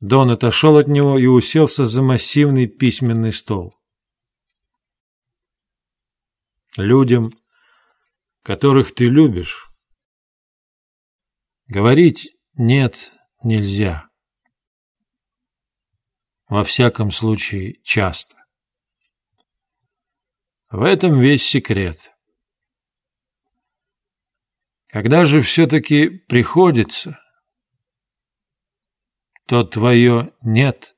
Дон отошел от него и уселся за массивный письменный стол. Людям, которых ты любишь, говорить «нет» нельзя. Во всяком случае, часто. В этом весь секрет. Когда же все-таки приходится, то твое «нет»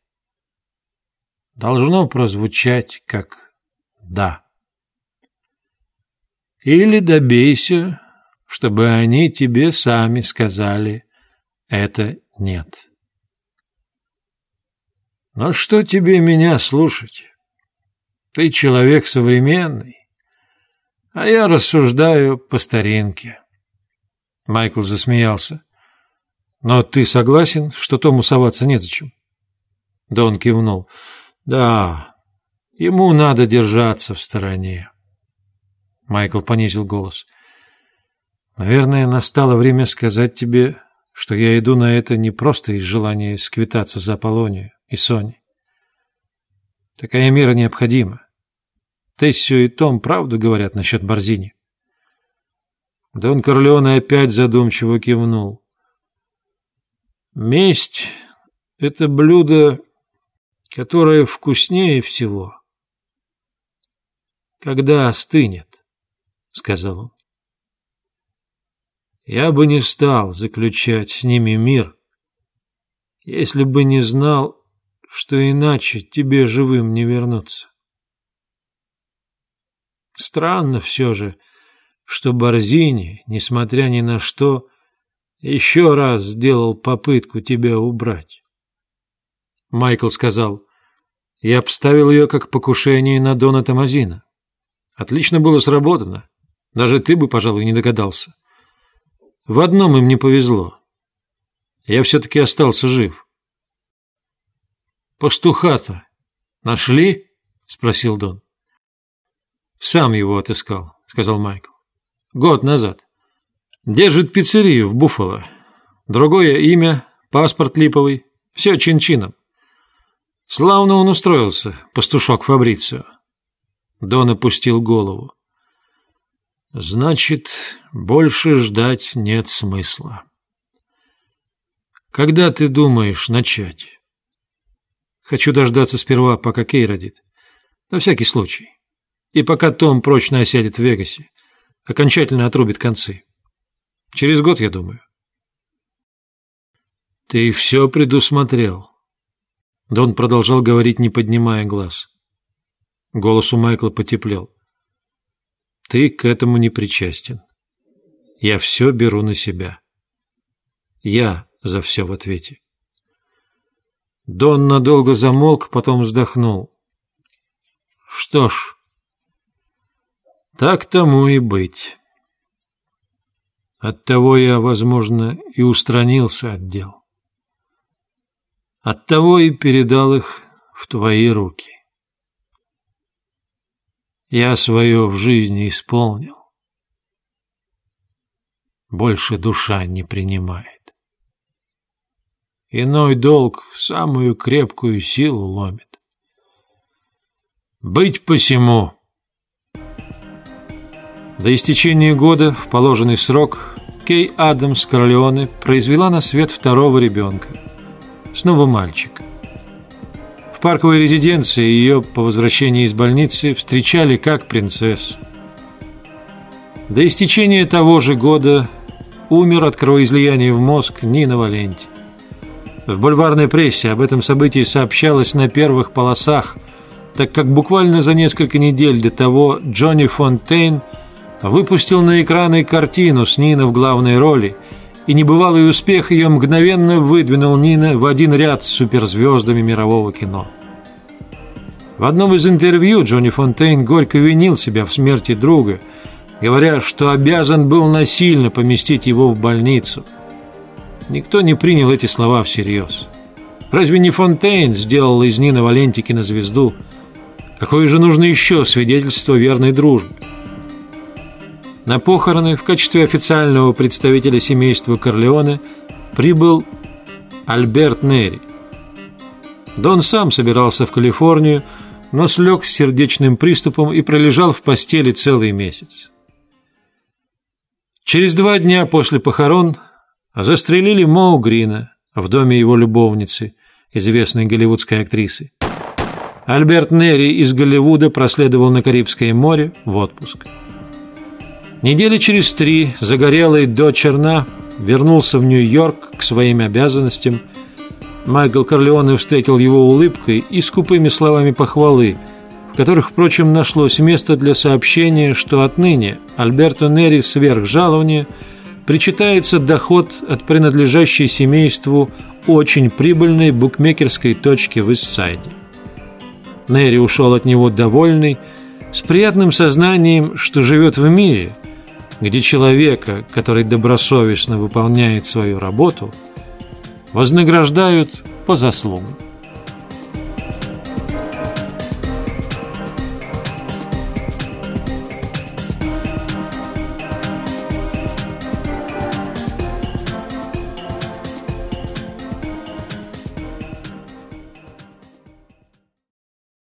должно прозвучать как «да». Или добейся, чтобы они тебе сами сказали «это нет». Но что тебе меня слушать? Ты человек современный, а я рассуждаю по старинке. Майкл засмеялся. Но ты согласен, что Тому соваться незачем? Дон кивнул. Да, ему надо держаться в стороне. Майкл понизил голос. Наверное, настало время сказать тебе, что я иду на это не просто из желания сквитаться за Аполлонию и Сони. Такая мера необходима. Тессио и Том правду говорят насчет Борзини. Дон Корлеоне опять задумчиво кивнул. Месть — это блюдо, которое вкуснее всего, когда остынет, — сказал он. Я бы не стал заключать с ними мир, если бы не знал, что иначе тебе живым не вернуться. Странно все же, что Борзини, несмотря ни на что, еще раз сделал попытку тебя убрать. Майкл сказал, я обставил ее как покушение на Дона Тамазина. Отлично было сработано. Даже ты бы, пожалуй, не догадался. В одном им не повезло. Я все-таки остался жив. «Пастуха-то нашли?» — спросил Дон. «Сам его отыскал», — сказал Майкл. «Год назад. Держит пиццерию в Буффало. Другое имя, паспорт липовый. Все чин-чином. Славно он устроился, пастушок Фабрицио». Дон опустил голову. «Значит, больше ждать нет смысла. Когда ты думаешь начать?» Хочу дождаться сперва, пока Кей родит. На всякий случай. И пока Том прочно осядет в Вегасе. Окончательно отрубит концы. Через год, я думаю. Ты все предусмотрел. Дон продолжал говорить, не поднимая глаз. Голос у Майкла потеплел. Ты к этому не причастен. Я все беру на себя. Я за все в ответе. Дон надолго замолк, потом вздохнул. Что ж, так тому и быть. Оттого я, возможно, и устранился от дел. Оттого и передал их в твои руки. Я свое в жизни исполнил. Больше душа не принимает. Иной долг самую крепкую силу ломит. Быть посему. До истечения года, в положенный срок, Кей Адамс Королеоне произвела на свет второго ребенка, снова мальчика. В парковой резиденции ее по возвращении из больницы встречали как принцессу. До истечения того же года умер от кровоизлияния в мозг Нина Валенти. В бульварной прессе об этом событии сообщалось на первых полосах, так как буквально за несколько недель до того Джонни Фонтейн выпустил на экраны картину с Нино в главной роли, и небывалый успех ее мгновенно выдвинул Нина в один ряд с суперзвездами мирового кино. В одном из интервью Джонни Фонтейн горько винил себя в смерти друга, говоря, что обязан был насильно поместить его в больницу – Никто не принял эти слова всерьез. Разве не Фонтейн сделал из Нины Валентики на звезду? Какое же нужно еще свидетельство верной дружбы? На похороны в качестве официального представителя семейства Корлеоне прибыл Альберт Нери, Дон сам собирался в Калифорнию, но слег с сердечным приступом и пролежал в постели целый месяц. Через два дня после похорон застрелили Моу Грина в доме его любовницы, известной голливудской актрисы. Альберт Нерри из Голливуда проследовал на Карибское море в отпуск. Недели через три загорелый до черна вернулся в Нью-Йорк к своим обязанностям. Майкл Корлеоне встретил его улыбкой и скупыми словами похвалы, в которых, впрочем, нашлось место для сообщения, что отныне Альберту Нерри сверх жалования причитается доход от принадлежащей семейству очень прибыльной букмекерской точки в Иссайде. Нерри ушел от него довольный, с приятным сознанием, что живет в мире, где человека, который добросовестно выполняет свою работу, вознаграждают по заслугам.